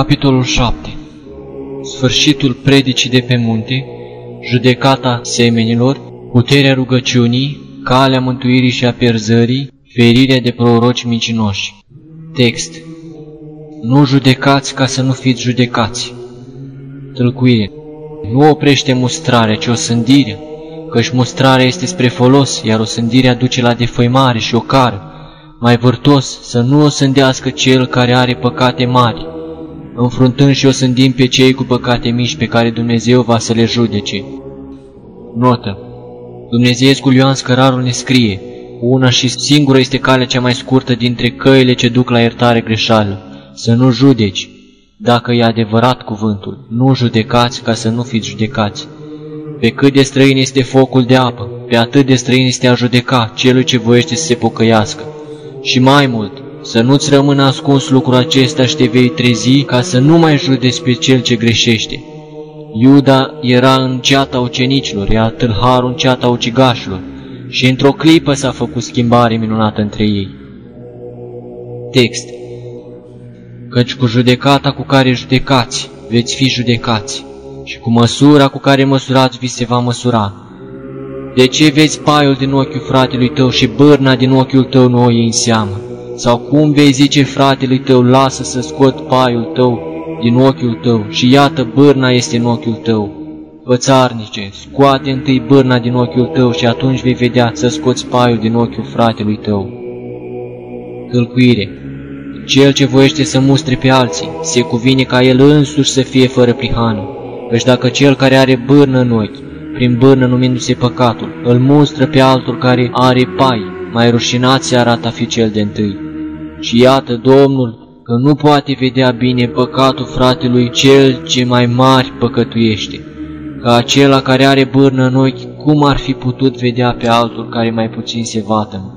Capitolul 7 Sfârșitul predicii de pe munte, judecata semenilor, puterea rugăciunii, calea mântuirii și a pierzării, ferirea de proroci mincinoși. Text Nu judecați ca să nu fiți judecați. Tălcuire Nu oprește mustrarea, ci o sândire, căci mustrarea este spre folos, iar o sândire aduce la defăimare și o cară. Mai vârtos să nu o sândească cel care are păcate mari, înfruntând și o sândim pe cei cu păcate mici pe care Dumnezeu va să le judece. Notă Dumnezeescul Ioan Scărarul ne scrie, una și singură este calea cea mai scurtă dintre căile ce duc la iertare greșeală, să nu judeci, dacă e adevărat cuvântul, nu judecați ca să nu fiți judecați. Pe cât de străin este focul de apă, pe atât de străin este a judeca celui ce voiește să se pocăiască. Și mai mult, să nu-ți rămână ascuns lucrul acesta și te vei trezi ca să nu mai judeci pe cel ce greșește. Iuda era în ceata ucenicilor, iar tâlharul în ceata ucigașilor, și într-o clipă s-a făcut schimbare minunată între ei. Text Căci cu judecata cu care judecați, veți fi judecați, și cu măsura cu care măsurați vi se va măsura. De ce vezi paiul din ochiul fratelui tău și bârna din ochiul tău nu o iei în seamă? Sau cum vei zice fratelui tău, lasă să scot paiul tău din ochiul tău și iată bârna este în ochiul tău? Fățarnice, scoate întâi bârna din ochiul tău și atunci vei vedea să scoți paiul din ochiul fratelui tău. Tâlcuire Cel ce voiește să mustre pe alții, se cuvine ca el însuși să fie fără prihană, căci dacă cel care are bârnă în ochi, prin bârnă numindu-se păcatul, îl mustră pe altul care are pai, mai rușinat se arată a fi cel de întâi. Și iată Domnul că nu poate vedea bine păcatul fratelui cel ce mai mari păcătuiește, ca acela care are bârnă în ochi, cum ar fi putut vedea pe altul care mai puțin se vată?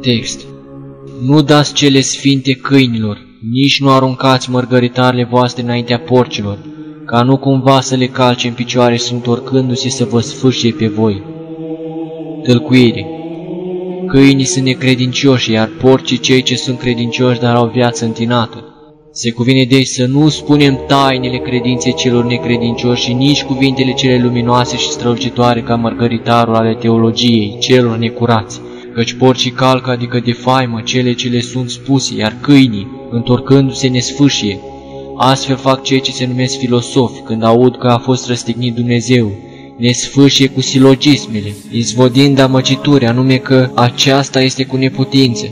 Text Nu dați cele sfinte câinilor, nici nu aruncați mărgăritarele voastre înaintea porcilor, ca nu cumva să le calce în picioare și întorcându-se să vă sfârșie pe voi. Tălcuire Câinii sunt necredincioși, iar porcii cei ce sunt credincioși, dar au viață întinată. Se cuvine deci să nu spunem tainele credinței celor necredincioși și nici cuvintele cele luminoase și strălucitoare ca mărgăritarul ale teologiei celor necurați, căci porcii calcă, adică de faimă, cele ce le sunt spuse, iar câinii, întorcându-se, ne sfâșie. Astfel fac cei ce se numesc filosofi, când aud că a fost răstignit Dumnezeu, ne sfâșie cu silogismele, izvodind amăcituri, anume că aceasta este cu neputință.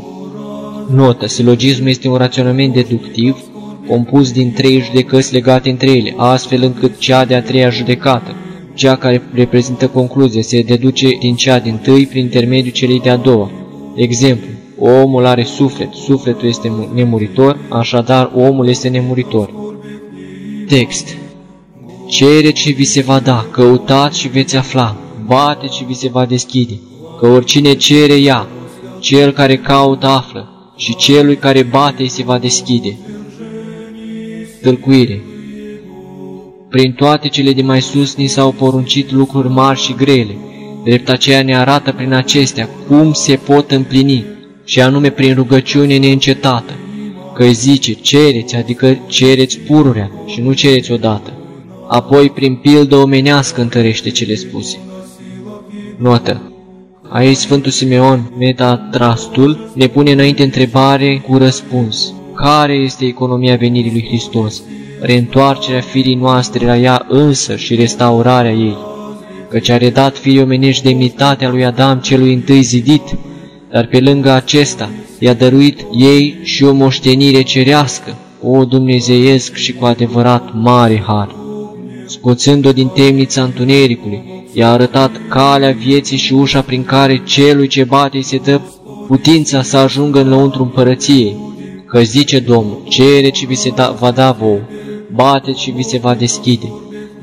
Notă, silogismul este un raționament deductiv, compus din trei judecăți legate între ele, astfel încât cea de-a treia judecată, cea care reprezintă concluzie, se deduce din cea din tâi prin intermediul celei de-a doua. Exemplu, omul are suflet, sufletul este nemuritor, așadar omul este nemuritor. Text Cereți și vi se va da, căutați și veți afla, bateți și vi se va deschide, că oricine cere ia, cel care caută află și celui care bate îi se va deschide. Tâlcuire. Prin toate cele de mai sus ni s-au poruncit lucruri mari și grele, drept aceea ne arată prin acestea cum se pot împlini, și anume prin rugăciune neîncetată, că zice, cereți, adică cereți pururea și nu cereți odată apoi prin pildă omenească întărește cele spuse. Notă. Aici Sfântul Simeon, metatrastul, ne pune înainte întrebare cu răspuns. Care este economia venirii lui Hristos? Reîntoarcerea firii noastre la ea însă și restaurarea ei. Căci a redat firii omenești demnitatea lui Adam celui întâi zidit, dar pe lângă acesta i-a dăruit ei și o moștenire cerească, o dumnezeiesc și cu adevărat mare har scoțând-o din temnița întunericului, i-a arătat calea vieții și ușa prin care celui ce bate se dă putința să ajungă în lăuntru împărăției. Că zice Domnul, cere și vi se da, va da vouă, bate și vi se va deschide.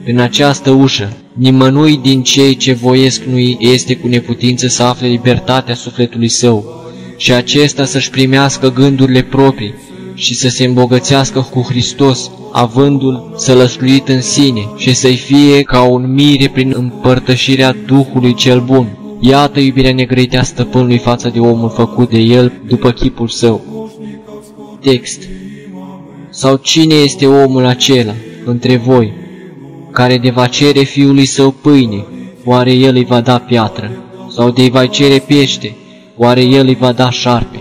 Prin această ușă, nimănui din cei ce voiesc nu este cu neputință să afle libertatea sufletului său și acesta să-și primească gândurile proprii și să se îmbogățească cu Hristos, avându-l sălășluit în sine și să-i fie ca un mire prin împărtășirea Duhului cel bun. Iată iubirea negrăitea stăpânului față de omul făcut de el după chipul său. Text Sau cine este omul acela între voi, care de va cere fiului său pâine, oare el îi va da piatră? Sau de va cere pește, oare el îi va da șarpe?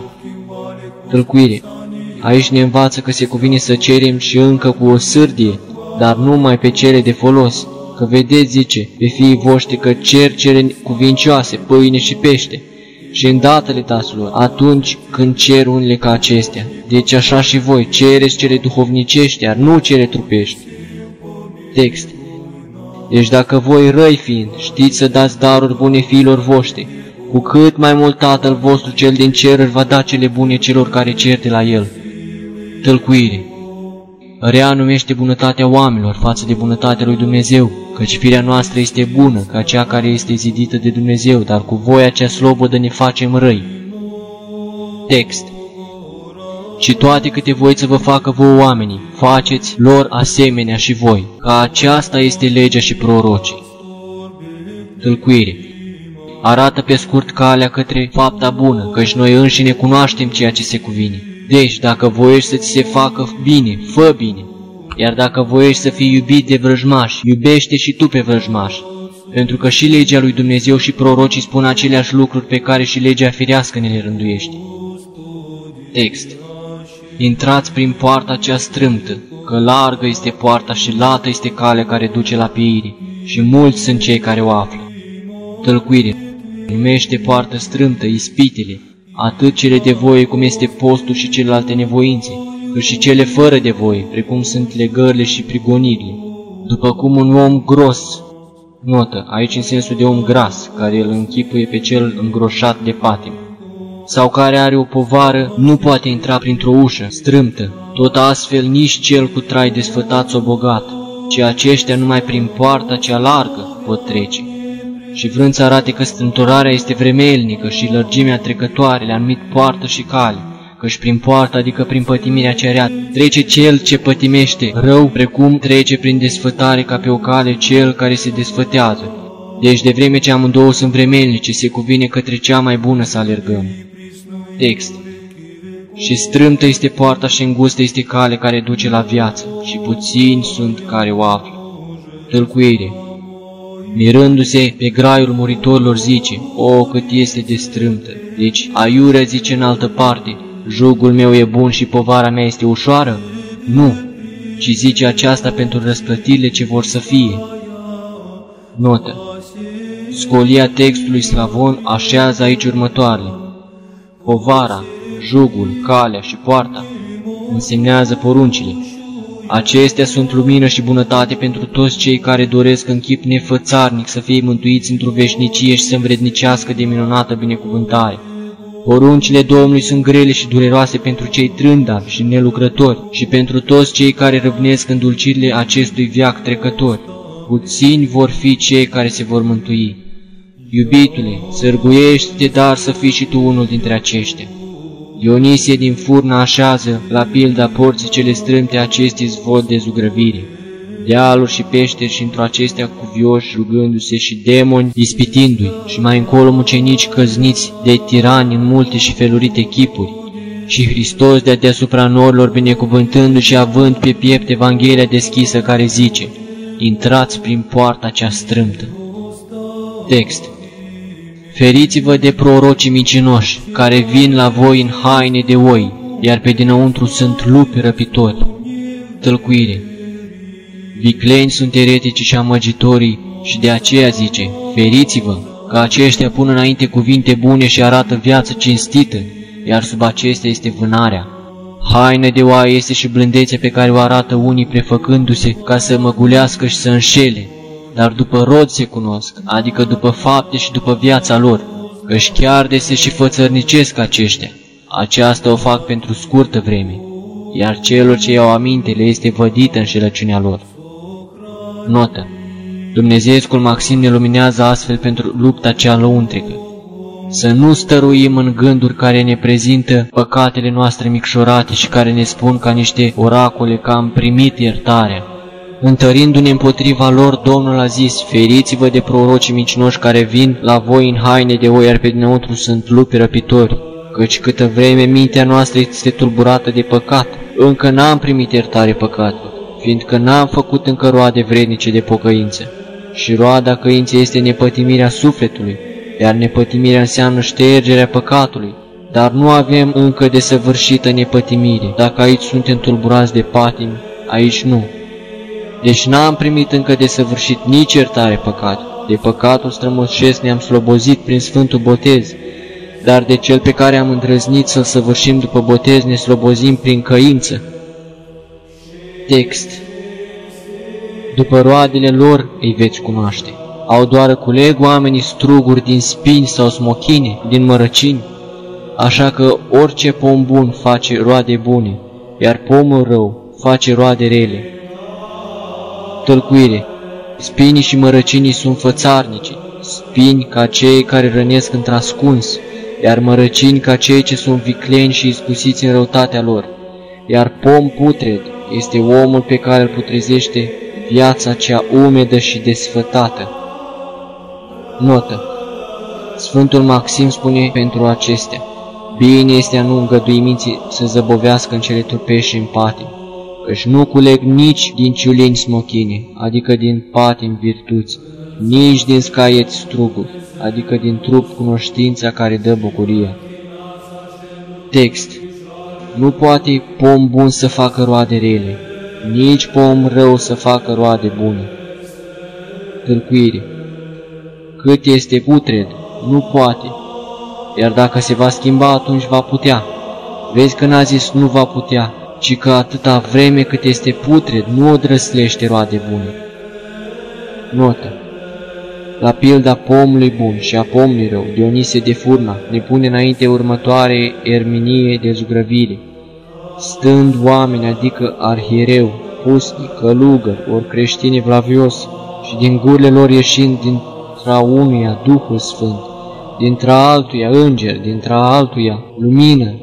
Tălcuire. Aici ne învață că se cuvine să cerem și încă cu o sârdie, dar numai pe cele de folos, că vedeți, zice, pe fiii voștri că cer cele cuvincioase, pâine și pește, și îndată le dați lor, atunci când cer unele ca acestea. Deci așa și voi, cereți cele duhovnicești, iar nu cele trupești. Text Deci dacă voi răi fiind, știți să dați daruri bune fiilor voștri, cu cât mai mult Tatăl vostru cel din cer își va da cele bune celor care cer de la El. Tălcuire Rea numește bunătatea oamenilor față de bunătatea lui Dumnezeu, căci firea noastră este bună ca cea care este zidită de Dumnezeu, dar cu voia cea slobodă ne facem răi. Text Și toate câte voi să vă facă voi oamenii, faceți lor asemenea și voi, ca aceasta este legea și prorocii. Tâlcuire Arată pe scurt calea către fapta bună, căci noi înșine cunoaștem ceea ce se cuvine. Deci, dacă voiești să ți se facă bine, fă bine. Iar dacă voiești să fii iubit de vrăjmași, iubește și tu pe vrăjmași. Pentru că și legea lui Dumnezeu și prorocii spun aceleași lucruri pe care și legea firească ne le rânduiește. Text Intrați prin poarta cea strâmtă, că largă este poarta și lată este calea care duce la pieire, și mulți sunt cei care o află. Tălcuire numește poartă strâmtă ispitele, atât cele de voie cum este postul și celelalte nevoințe, cât și cele fără de voie, precum sunt legările și prigonirile. După cum un om gros, notă, aici în sensul de om gras, care îl închipuie pe cel îngroșat de patim, sau care are o povară, nu poate intra printr-o ușă strâmtă, tot astfel nici cel cu trai desfătat sau bogat, ci aceștia numai prin poarta cea largă pot trece și vrând să arate că strântorarea este vremelnică și lărgimea trecătoare le-a numit poartă și cale, căci prin poartă, adică prin pătimirea cea rea, trece cel ce pătimește rău, precum trece prin desfătare ca pe o cale cel care se desfătează. Deci de vreme ce amândouă sunt vremelnice, se cuvine către cea mai bună să alergăm. Text Și strâmtă este poarta și îngustă este cale care duce la viață, și puțini sunt care o află. Tălcuire Mirându-se pe graiul muritorilor zice, O, cât este de strâmtă! Deci, aiurea zice în altă parte, Jugul meu e bun și povara mea este ușoară? Nu, ci zice aceasta pentru răsplătirile ce vor să fie. Notă Scolia textului slavon așează aici următoarele. Povara, jugul, calea și poarta însemnează poruncile, Acestea sunt lumină și bunătate pentru toți cei care doresc în chip nefățarnic să fie mântuiți într-o veșnicie și să învrednicească de minunată binecuvântare. Poruncile Domnului sunt grele și dureroase pentru cei trândavi și nelucrători și pentru toți cei care răvnesc în dulcirile acestui viac trecător. Puțini vor fi cei care se vor mântui. Iubitule, sărguiește-te, dar să fii și tu unul dintre aceștia. Dionisie din furnă așează, la pilda porții cele strâmte acestui zvod de zugrăvire. Dealuri și peșteri și într-o acestea cuvioși rugându-se și demoni ispitindu-i și mai încolo mucenici căzniți de tirani în multe și felurite chipuri. Și Hristos de-a deasupra norilor binecuvântându și având pe piept Evanghelia deschisă care zice, Intrați prin poarta cea strâmtă. Text Feriți-vă de prorocii micinoși, care vin la voi în haine de oi, iar pe dinăuntru sunt lupi răpitori. Tălcuire Vicleni sunt eretici și amăgitorii și de aceea zice, feriți-vă, că aceștia pun înainte cuvinte bune și arată viață cinstită, iar sub acestea este vânarea. Haine de oaie este și blândețea pe care o arată unii prefăcându-se ca să măgulească și să înșele, dar după rod se cunosc, adică după fapte și după viața lor, căci chiar de se și fățărnicesc aceștia. Aceasta o fac pentru scurtă vreme, iar celor ce iau aminte le este vădită înșelăciunea lor. Notă Dumnezeescul Maxim ne luminează astfel pentru lupta cea lăuntrică. Să nu stăruim în gânduri care ne prezintă păcatele noastre micșorate și care ne spun ca niște oracole că am primit iertarea, Întărindu-ne împotriva lor, Domnul a zis, feriți-vă de prorocii micinoși care vin la voi în haine de oi, iar pe dinăuntru sunt lupi răpitori, căci câtă vreme mintea noastră este tulburată de păcat, încă n-am primit iertare păcatului, fiindcă n-am făcut încă roade vrednice de pocăință. Și roada căinței este nepătimirea sufletului, iar nepătimirea înseamnă ștergerea păcatului, dar nu avem încă de săvârșită nepătimire. Dacă aici suntem tulburați de patimi, aici nu. Deci n-am primit încă de săvârșit nici iertare păcat. De păcatul strămoșesc ne-am slobozit prin Sfântul Botez, dar de cel pe care am îndrăznit să-l săvârșim după botez ne slobozim prin căință. Text După roadele lor îi veți cunoaște. Au doar culeg oamenii struguri din spini sau smochine, din mărăcini, așa că orice pom bun face roade bune, iar pomul rău face roade rele. Tălcuire Spinii și mărăcinii sunt fățarnici, spini ca cei care rănesc într-ascuns, iar mărăcini ca cei ce sunt vicleni și iscusiți în răutatea lor, iar pom putred este omul pe care îl putrezește viața cea umedă și desfătată. Notă. Sfântul Maxim spune pentru acestea, Bine este a nu îngădui minții să zăbovească în cele trupești și în patim, căci nu culeg nici din ciulini smochine, adică din patim virtuți, nici din scaieți struguri, adică din trup cunoștința care dă bucuria. Text Nu poate pom bun să facă roade rele, nici pom rău să facă roade bune. Tâlcuire Cât este putred, nu poate, iar dacă se va schimba, atunci va putea. Vezi că n-a zis nu va putea, ci că atâta vreme cât este putred, nu o drăslește roade bune. Notă la pilda pomului bun și a pomului rău, Dionisie de Furna ne pune înainte următoare erminie de zugrăvire. Stând oameni, adică arhiereu, pusnic, călugăr, ori creștini evlavios, și din gurile lor ieșind dintre unuia Duhul Sfânt, dintre altuia înger, dintre altuia lumină,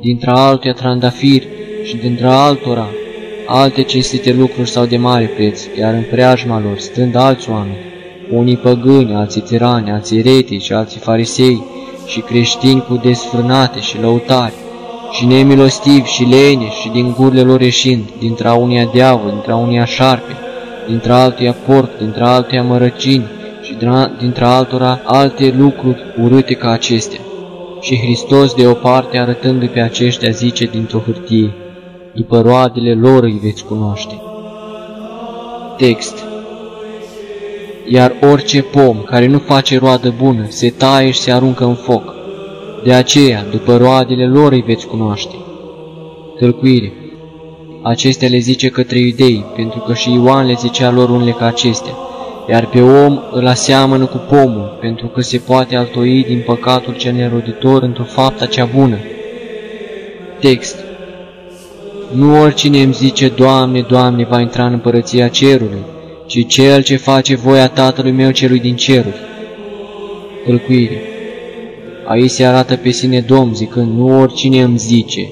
dintre altuia trandafir și dintre altora alte cinstite lucruri sau de mare preț, iar în preajma lor, stând alți oameni, unii păgâni, alții tirani, alții retici, alții farisei și creștini cu desfrânate și lăutari, și nemilostivi și lene și din gurile lor ieșind, dintre unia diavol, dintre unia șarpe, dintre altuia porc, dintre altuia mărăcini și dintre altora alte lucruri urâte ca acestea. Și Hristos de o parte arătându-i pe aceștia zice dintr-o hârtie, după roadele lor îi veți cunoaște. Text iar orice pom care nu face roadă bună se taie și se aruncă în foc. De aceea, după roadele lor îi veți cunoaște. Tălcuire Acestea le zice către iudei, pentru că și Ioan le zicea lor unele ca acestea, iar pe om îl aseamănă cu pomul, pentru că se poate altoi din păcatul cel neroditor într-o faptă cea bună. Text Nu oricine îmi zice, Doamne, Doamne, va intra în împărăția cerului, ci cel ce face voia Tatălui meu celui din ceruri. Tălcuire Aici se arată pe sine Domn, zicând, nu oricine îmi zice,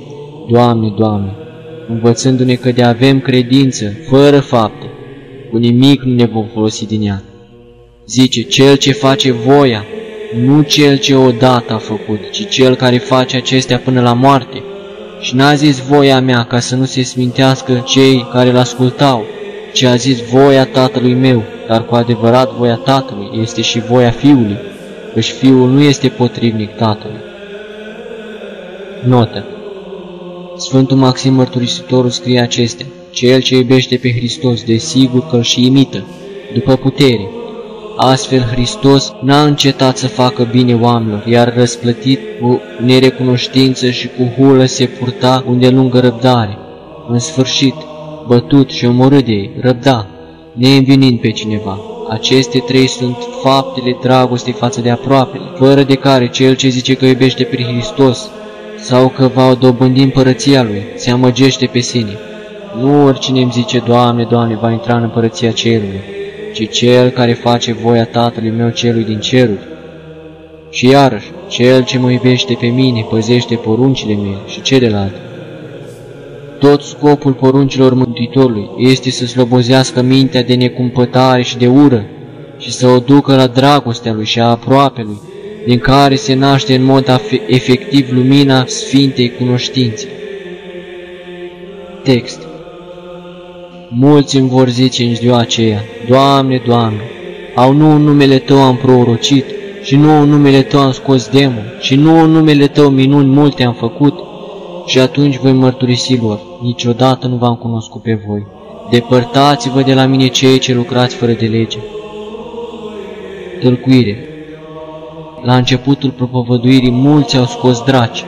Doamne, Doamne, învățându-ne că de avem credință, fără fapte, cu nimic nu ne vom folosi din ea. Zice, cel ce face voia, nu cel ce odată a făcut, ci cel care face acestea până la moarte. Și n-a zis voia mea ca să nu se smintească cei care l-ascultau, ci a zis voia tatălui meu, dar cu adevărat voia tatălui este și voia fiului, căci fiul nu este potrivnic tatălui. Notă Sfântul Maxim Mărturisitorul scrie acestea, Cel ce iubește pe Hristos, desigur că îl și imită, după putere. Astfel Hristos n-a încetat să facă bine oamenilor, iar răsplătit cu nerecunoștință și cu hulă se purta unde lungă răbdare. În sfârșit, bătut și omorât de ei, răbda, neînvinind pe cineva. Aceste trei sunt faptele dragostei față de aproape, fără de care cel ce zice că iubește pe Hristos sau că va dobândi împărăția lui, se amăgește pe sine. Nu oricine îmi zice, Doamne, Doamne, va intra în împărăția cerului, ci cel care face voia Tatălui meu celui din ceruri. Și iarăși, cel ce mă iubește pe mine, păzește poruncile mele și celelalte. Tot scopul poruncilor Mântuitorului este să slobozească mintea de necumpătare și de ură și să o ducă la dragostea lui și a aproapelui, din care se naște în mod efectiv lumina Sfintei Cunoștințe. Text Mulți îmi vor zice în ziua aceea, Doamne, Doamne, au nu în numele Tău am prorocit, și nu în numele Tău am scos demon, și nu în numele Tău minuni multe am făcut, și atunci voi mărturisi lor, niciodată nu v-am cunoscut pe voi. Depărtați-vă de la mine cei ce lucrați fără de lege. Tălcuire La începutul propovăduirii mulți au scos draci,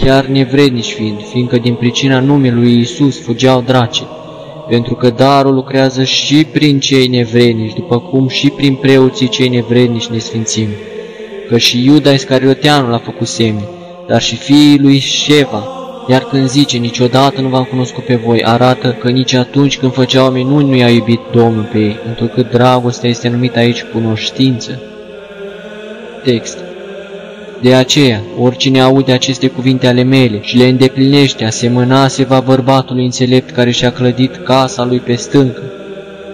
chiar nevrednici fiind, fiindcă din pricina numelui Iisus fugeau draci, pentru că darul lucrează și prin cei nevrednici, după cum și prin preoții cei nevrednici ne sfințim. Că și Iuda Iscarioteanul a făcut semne, dar și fiii lui Șeva, iar când zice, niciodată nu v-am cunoscut pe voi, arată că nici atunci când făceau minuni nu i-a iubit Domnul pe ei, întrucât dragostea este numită aici cunoștință. Text De aceea, oricine aude aceste cuvinte ale mele și le îndeplinește, asemănase va bărbatului înțelept care și-a clădit casa lui pe stâncă.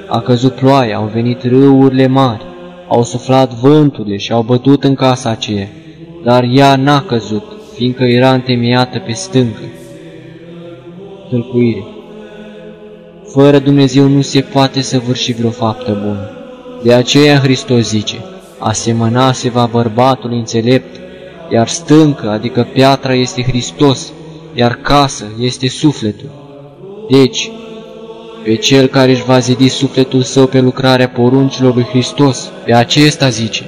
A căzut ploaia, au venit râurile mari, au suflat vânturile și au bătut în casa aceea, dar ea n-a căzut, fiindcă era întemeiată pe stâncă. Tălcuire Fără Dumnezeu nu se poate să vârși vreo faptă bună. De aceea Hristos zice, asemănase va bărbatul înțelept, iar stâncă, adică piatra, este Hristos, iar casă este sufletul. Deci, pe cel care își va zidi sufletul său pe lucrarea poruncilor lui Hristos, pe acesta zice,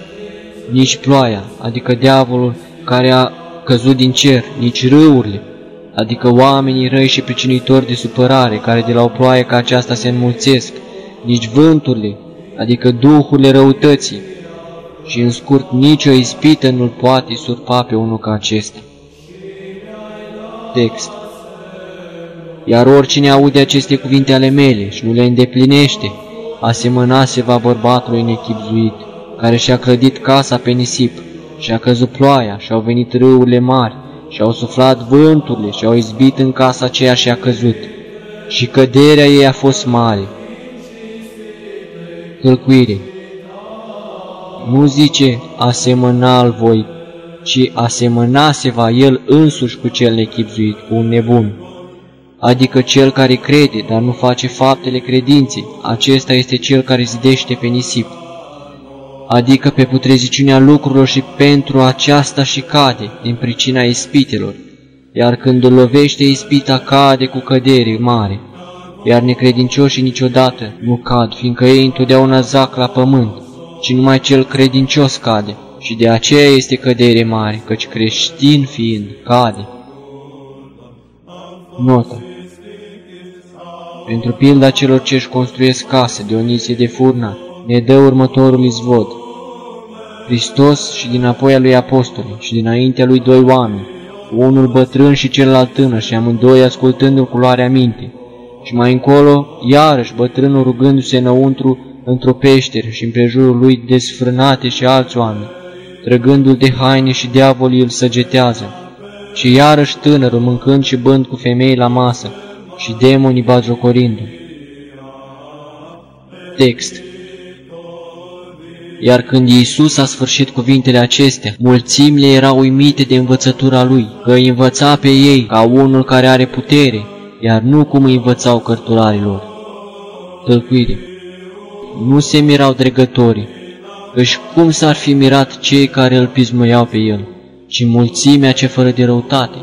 nici ploaia, adică diavolul care a căzut din cer, nici râurile, adică oamenii răi și pricinitori de supărare, care de la o ploaie ca aceasta se înmulțesc, nici vânturile, adică duhurile răutății, și în scurt nicio ispită nu-l poate surpa pe unul ca acesta. Text Iar oricine aude aceste cuvinte ale mele și nu le îndeplinește, asemănase va bărbatului nechipzuit, care și-a clădit casa pe nisip, și a căzut ploaia și au venit râurile mari și au suflat vânturile și au izbit în casa aceea și a căzut. Și căderea ei a fost mare. Tălcuire Nu zice asemăna al voi, ci asemănase va el însuși cu cel nechipzuit, cu un nebun. Adică cel care crede, dar nu face faptele credinței, acesta este cel care zidește pe nisip. Adică pe putreziciunea lucrurilor și pentru aceasta și cade din pricina ispitelor, iar când îl lovește ispita cade cu cădere mare, iar necredincioșii niciodată nu cad, fiindcă ei întotdeauna zac la pământ, ci numai cel credincios cade, și de aceea este cădere mare, căci creștin fiind cade. Notă Pentru pilda celor ce își construiesc case, Dionisie de Furnat, ne dă următorul izvod. Hristos și din apoi a lui apostoli și dinaintea lui doi oameni, unul bătrân și celălalt tânăr și amândoi ascultându-l cu luarea minte. Și mai încolo, iarăși bătrânul rugându-se înăuntru într-o peșteră și împrejurul lui desfrânate și alți oameni, trăgându-l de haine și diavolii îl săgetează. Și iarăși tânărul mâncând și bând cu femei la masă și demonii bazocorindu-l. Text iar când Iisus a sfârșit cuvintele acestea, mulțimile erau uimite de învățătura lui, că îi învăța pe ei ca unul care are putere, iar nu cum îi învățau cărturarilor. Tălcuire Nu se mirau dregătorii, căci cum s-ar fi mirat cei care îl pismăiau pe el, ci mulțimea ce fără de răutate,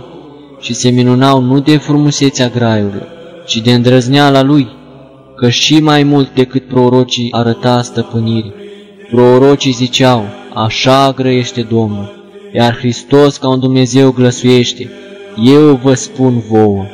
și se minunau nu de frumusețea graiurilor, ci de îndrăzneala lui, că și mai mult decât prorocii arăta stăpânire. Prorocii ziceau, așa grăiește Domnul, iar Hristos ca un Dumnezeu glăsuiește, eu vă spun vouă.